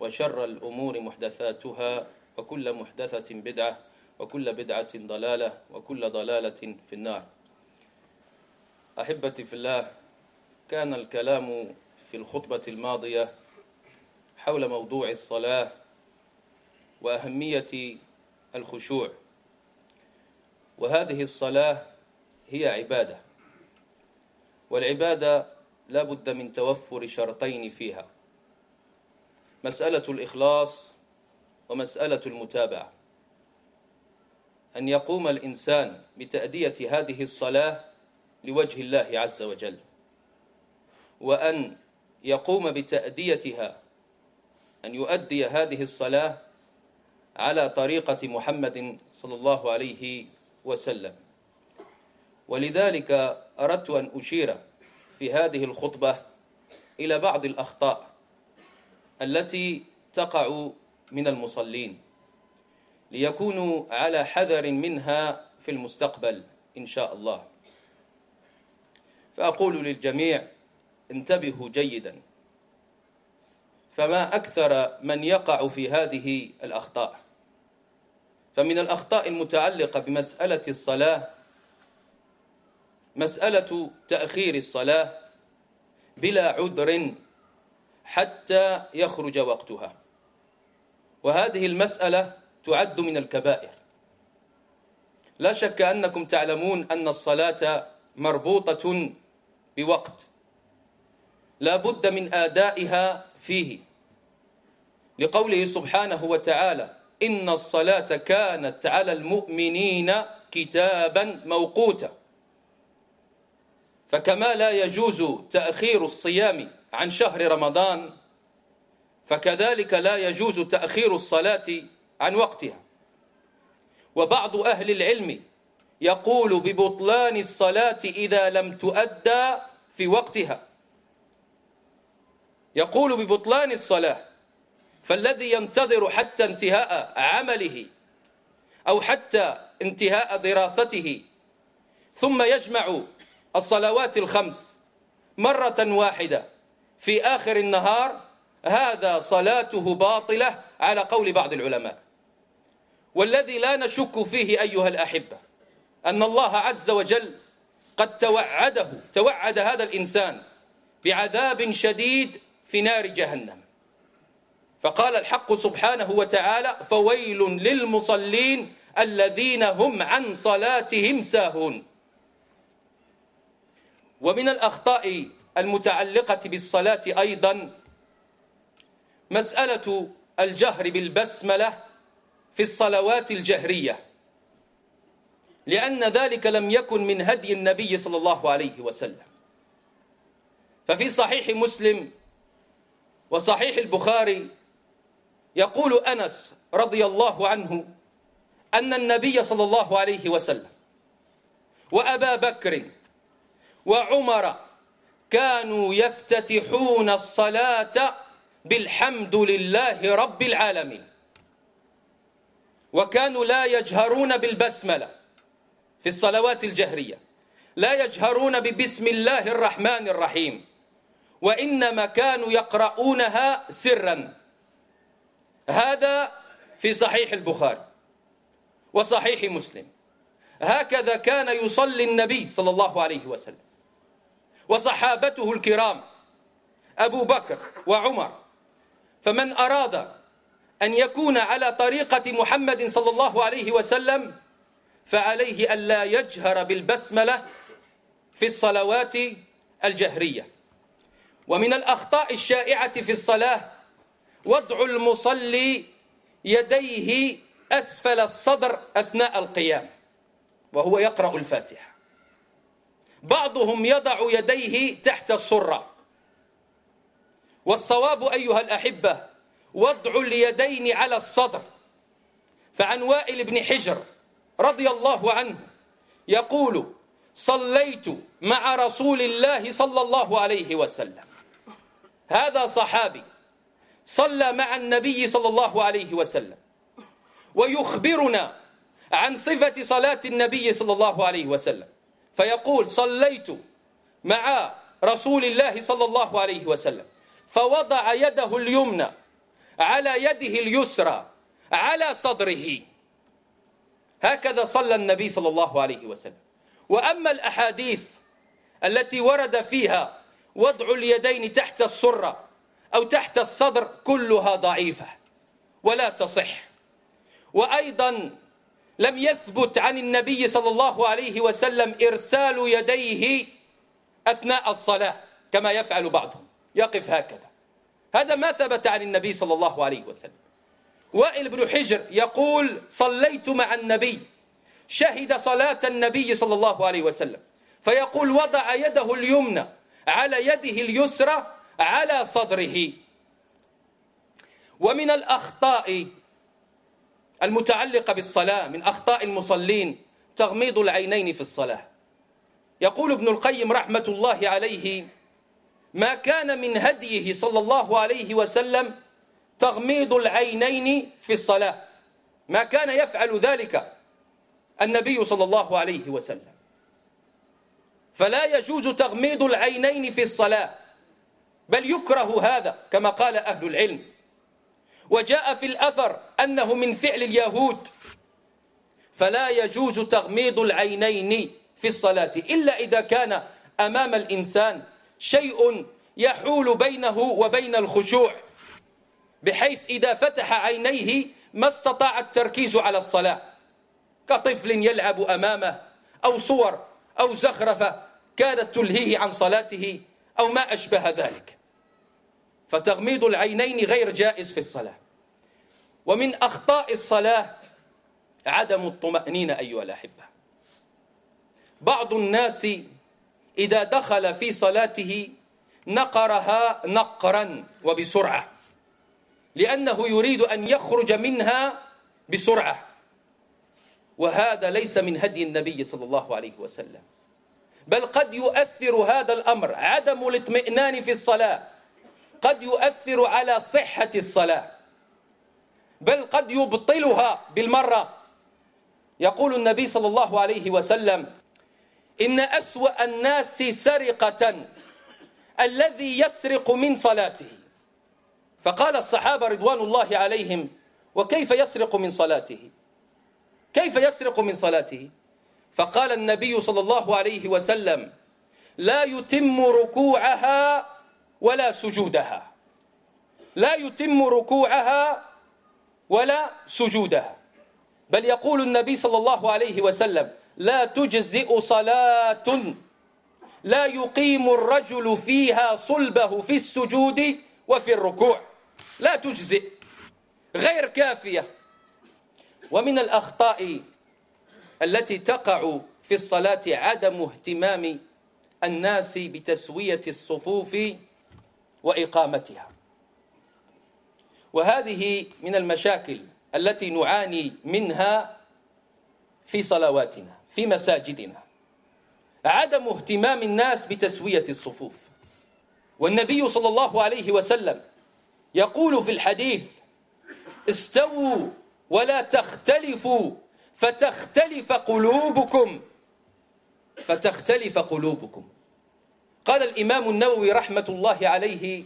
وشر الأمور محدثاتها وكل محدثة بدعة وكل بدعة ضلالة وكل ضلالة في النار. أحبتي في الله كان الكلام في الخطبة الماضية حول موضوع الصلاة وأهمية الخشوع. وهذه الصلاة هي عبادة والعبادة لا بد من توفر شرطين فيها. مسألة الإخلاص ومسألة المتابعة. أن يقوم الإنسان بتأدية هذه الصلاة لوجه الله عز وجل. وأن يقوم بتأديتها أن يؤدي هذه الصلاة على طريقة محمد صلى الله عليه وسلم. ولذلك أردت أن أشير في هذه الخطبة إلى بعض الأخطاء. التي تقع من المصلين ليكونوا على حذر منها في المستقبل إن شاء الله. فأقول للجميع انتبهوا جيدا. فما أكثر من يقع في هذه الأخطاء. فمن الأخطاء المتعلقة بمسألة الصلاة مسألة تأخير الصلاة بلا عذر حتى يخرج وقتها. وهذه المسألة تعد من الكبائر. لا شك أنكم تعلمون أن الصلاة مربوطة بوقت. لا بد من آدائها فيه. لقوله سبحانه وتعالى إن الصلاة كانت على المؤمنين كتابا موقوتا. فكما لا يجوز تأخير الصيام عن شهر رمضان فكذلك لا يجوز تأخير الصلاة عن وقتها. وبعض أهل العلم يقول ببطلان الصلاة إذا لم تؤدى في وقتها. يقول ببطلان الصلاة فالذي ينتظر حتى انتهاء عمله أو حتى انتهاء دراسته ثم يجمع الصلوات الخمس مرة واحدة في آخر النهار هذا صلاته باطلة على قول بعض العلماء. والذي لا نشك فيه أيها الأحبة أن الله عز وجل قد توعده توعد هذا الإنسان بعذاب شديد في نار جهنم. فقال الحق سبحانه وتعالى فويل للمصلين الذين هم عن صلاتهم ساهون ومن الأخطاء المتعلقة بالصلاة أيضا مسألة الجهر بالبسملة في الصلوات الجهرية لأن ذلك لم يكن من هدي النبي صلى الله عليه وسلم. ففي صحيح مسلم وصحيح البخاري يقول أنس رضي الله عنه أن النبي صلى الله عليه وسلم وأبا بكر وعمر كانوا يفتتحون الصلاة بالحمد لله رب العالمين. وكانوا لا يجهرون بالبسملة في الصلوات الجهرية لا يجهرون ببسم الله الرحمن الرحيم وإنما كانوا يقرؤونها سرا. هذا في صحيح البخاري وصحيح مسلم. هكذا كان يصلي النبي صلى الله عليه وسلم. وصحابته الكرام أبو بكر وعمر. فمن أراد أن يكون على طريقة محمد صلى الله عليه وسلم فعليه ألا يجهر بالبسملة في الصلوات الجهرية. ومن الأخطاء الشائعة في الصلاة وضع المصلي يديه أسفل الصدر أثناء القيام وهو يقرأ الفاتحة. بعضهم يضع يديه تحت السرة. والصواب أيها الأحبة وضع اليدين على الصدر. فعن وائل بن حجر رضي الله عنه يقول صليت مع رسول الله صلى الله عليه وسلم هذا صحابي صلى مع النبي صلى الله عليه وسلم. ويخبرنا عن صفة صلاة النبي صلى الله عليه وسلم. فيقول صليت مع رسول الله صلى الله عليه وسلم فوضع يده اليمنى على يده اليسرى على صدره. هكذا صلى النبي صلى الله عليه وسلم. وأما الأحاديث التي ورد فيها وضع اليدين تحت السرة أو تحت الصدر كلها ضعيفة ولا تصح. وأيضا لم يثبت عن النبي صلى الله عليه وسلم إرسال يديه أثناء الصلاة كما يفعل بعضهم. يقف هكذا. هذا ما ثبت عن النبي صلى الله عليه وسلم. وائل بن حجر يقول صليت مع النبي شهد صلاة النبي صلى الله عليه وسلم. فيقول وضع يده اليمنى على يده اليسرى على صدره. ومن الأخطاء المتعلقة بالصلاة من أخطاء المصلين تغميض العينين في الصلاة. يقول ابن القيم رحمة الله عليه ما كان من هديه صلى الله عليه وسلم تغميض العينين في الصلاة. ما كان يفعل ذلك النبي صلى الله عليه وسلم. فلا يجوز تغميض العينين في الصلاة بل يكره هذا كما قال أهل العلم. وجاء في الأثر أنه من فعل اليهود. فلا يجوز تغميض العينين في الصلاة إلا إذا كان أمام الإنسان شيء يحول بينه وبين الخشوع بحيث إذا فتح عينيه ما استطاع التركيز على الصلاة. كطفل يلعب أمامه أو صور أو زخرفة كادت تلهيه عن صلاته أو ما أشبه ذلك. فتغميض العينين غير جائز في الصلاة. ومن أخطاء الصلاة عدم الطمأنينة أيها الأحبة. بعض الناس إذا دخل في صلاته نقرها نقرا وبسرعة لأنه يريد أن يخرج منها بسرعة. وهذا ليس من هدي النبي صلى الله عليه وسلم. بل قد يؤثر هذا الأمر عدم الاطمئنان في الصلاة. قد يؤثر على صحة الصلاة بل قد يبطلها بالمرة. يقول النبي صلى الله عليه وسلم إن أسوأ الناس سرقة الذي يسرق من صلاته. فقال الصحابة رضوان الله عليهم وكيف يسرق من صلاته؟ كيف يسرق من صلاته؟ فقال النبي صلى الله عليه وسلم لا يتم ركوعها ولا سجودها. لا يتم ركوعها ولا سجودها. بل يقول النبي صلى الله عليه وسلم لا تجزئ صلاة لا يقيم الرجل فيها صلبه في السجود وفي الركوع. لا تجزئ غير كافية. ومن الأخطاء التي تقع في الصلاة عدم اهتمام الناس بتسوية الصفوف وإقامتها. وهذه من المشاكل التي نعاني منها في صلواتنا في مساجدنا. عدم اهتمام الناس بتسوية الصفوف. والنبي صلى الله عليه وسلم يقول في الحديث استووا ولا تختلفوا فتختلف قلوبكم. فتختلف قلوبكم. قال الإمام النووي رحمة الله عليه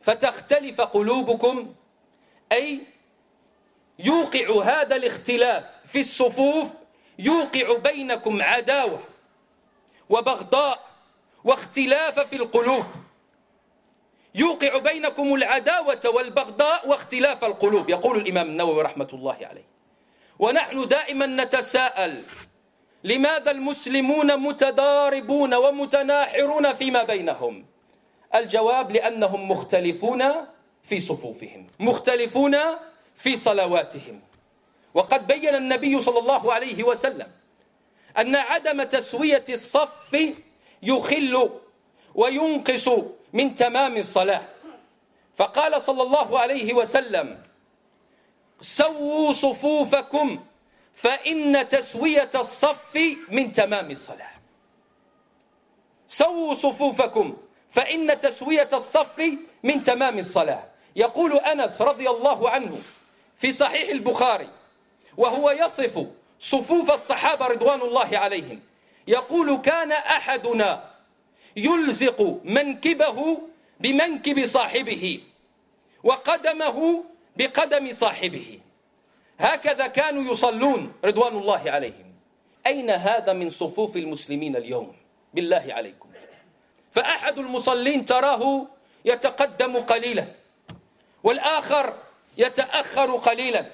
فتختلف قلوبكم أي يوقع هذا الاختلاف في الصفوف يوقع بينكم عداوة وبغضاء واختلاف في القلوب. يوقع بينكم العداوة والبغضاء واختلاف القلوب. يقول الإمام النووي رحمة الله عليه. ونحن دائما نتساءل لماذا المسلمون متضاربون ومتناحرون فيما بينهم؟ الجواب لأنهم مختلفون في صفوفهم مختلفون في صلواتهم. وقد بين النبي صلى الله عليه وسلم أن عدم تسوية الصف يخل وينقص من تمام الصلاة. فقال صلى الله عليه وسلم سووا صفوفكم فإن تسوية الصف من تمام الصلاة. سووا صفوفكم. فإن تسوية الصف من تمام الصلاة. يقول أنس رضي الله عنه في صحيح البخاري وهو يصف صفوف الصحابة رضوان الله عليهم يقول كان أحدنا يلزق منكبه بمنكب صاحبه وقدمه بقدم صاحبه. هكذا كانوا يصلون رضوان الله عليهم. أين هذا من صفوف المسلمين اليوم؟ بالله عليكم. فأحد المصلين تراه يتقدم قليلا والآخر يتأخر قليلا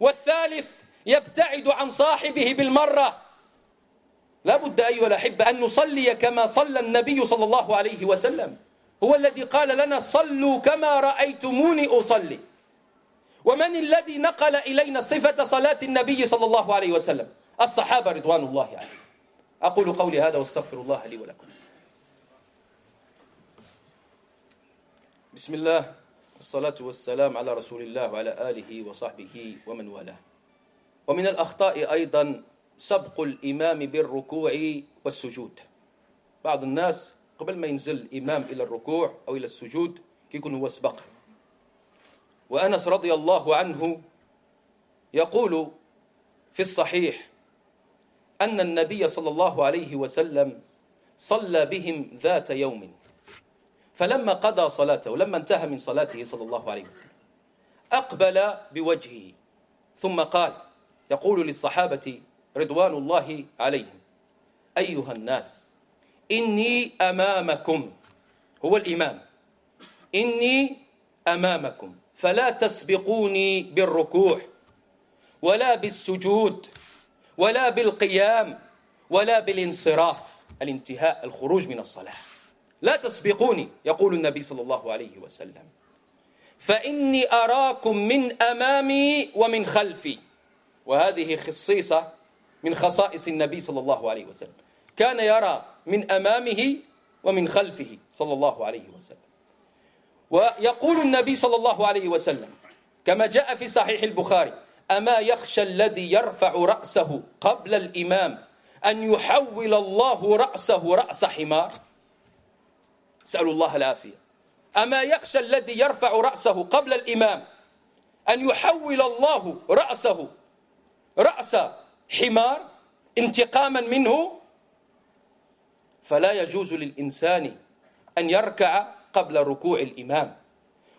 والثالث يبتعد عن صاحبه بالمرة. لا بد أيها الأحبة أن نصلي كما صلى النبي صلى الله عليه وسلم. هو الذي قال لنا صلوا كما رأيتموني أصلي. ومن الذي نقل إلينا صفة صلاة النبي صلى الله عليه وسلم؟ الصحابة رضوان الله عليهم. أقول قولي هذا واستغفر الله لي ولكم. بسم الله الصلاة والسلام على رسول الله وعلى آله وصحبه ومن والاه. ومن الأخطاء أيضا سبق الإمام بالركوع والسجود. بعض الناس قبل ما ينزل الإمام إلى الركوع أو إلى السجود كيكون هو سبق. وأنس رضي الله عنه يقول في الصحيح أن النبي صلى الله عليه وسلم صلى بهم ذات يوم. فلما قضى صلاته لما انتهى من صلاته صلى الله عليه وسلم أقبل بوجهه ثم قال يقول للصحابة رضوان الله عليهم أيها الناس إني أمامكم هو الإمام إني أمامكم فلا تسبقوني بالركوع ولا بالسجود ولا بالقيام ولا بالانصراف. الانتهاء الخروج من الصلاة. لا تسبقوني يقول النبي صلى الله عليه وسلم. فإني أراكم من أمامي ومن خلفي. وهذه خصيصة من خصائص النبي صلى الله عليه وسلم. كان يرى من أمامه ومن خلفه صلى الله عليه وسلم. ويقول النبي صلى الله عليه وسلم كما جاء في صحيح البخاري أما يخشى الذي يرفع رأسه قبل الإمام أن يحول الله رأسه رأس حمار؟ سأل الله العافية. أما يخشى الذي يرفع رأسه قبل الإمام أن يحول الله رأسه رأس حمار انتقاما منه فلا يجوز للإنسان أن يركع قبل ركوع الإمام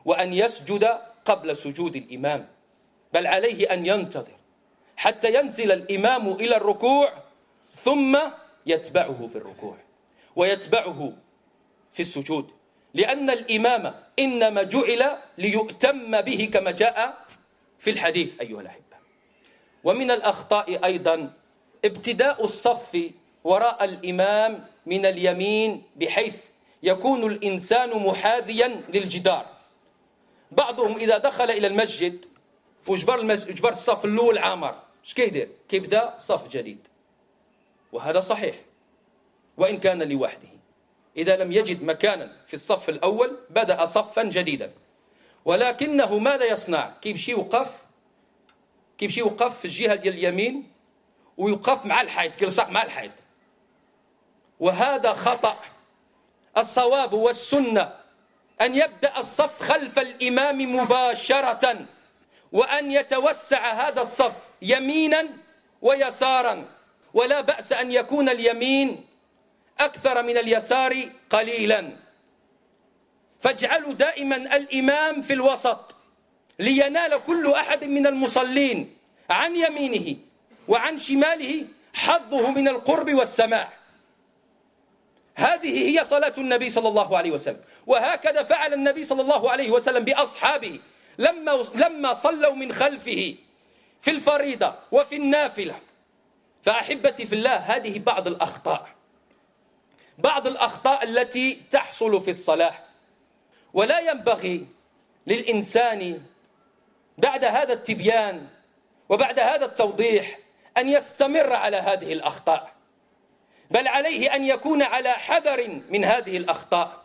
وأن يسجد قبل سجود الإمام بل عليه أن ينتظر حتى ينزل الإمام إلى الركوع ثم يتبعه في الركوع ويتبعه في السجود لأن الإمام إنما جعل ليؤتم به كما جاء في الحديث أيها الأحبة. ومن الأخطاء أيضا ابتداء الصف وراء الإمام من اليمين بحيث يكون الإنسان محاذيا للجدار. بعضهم إذا دخل إلى المسجد وجبر, المس... وجبر الصف الأول عامر. اش كيدير كيبدا صف جديد. وهذا صحيح. وإن كان لوحده. إذا لم يجد مكانا في الصف الأول بدأ صفا جديدا. ولكنه ماذا يصنع؟ كيمشي يوقف؟ كيمشي يوقف في الجهة ديال اليمين؟ ويوقف مع الحيط كيلصق مع الحيط. وهذا خطأ. الصواب والسنة أن يبدأ الصف خلف الإمام مباشرة وأن يتوسع هذا الصف يمينا ويسارا. ولا بأس أن يكون اليمين أكثر من اليسار قليلا. فاجعلوا دائما الإمام في الوسط لينال كل أحد من المصلين عن يمينه وعن شماله حظه من القرب والسماع. هذه هي صلاة النبي صلى الله عليه وسلم. وهكذا فعل النبي صلى الله عليه وسلم بأصحابه لما لما صلوا من خلفه في الفريضة وفي النافلة. فأحبتي في الله هذه بعض الأخطاء. بعض الأخطاء التي تحصل في الصلاة. ولا ينبغي للإنسان بعد هذا التبيان وبعد هذا التوضيح أن يستمر على هذه الأخطاء. بل عليه أن يكون على حذر من هذه الأخطاء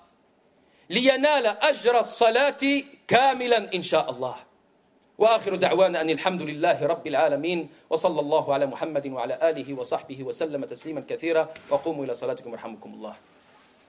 لينال أجر الصلاة كاملا إن شاء الله. وآخر دعوانا أن الحمد لله رب العالمين وصلى الله على محمد وعلى آله وصحبه وسلم تسليما كثيرا وقوموا إلى صلاتكم يرحمكم الله.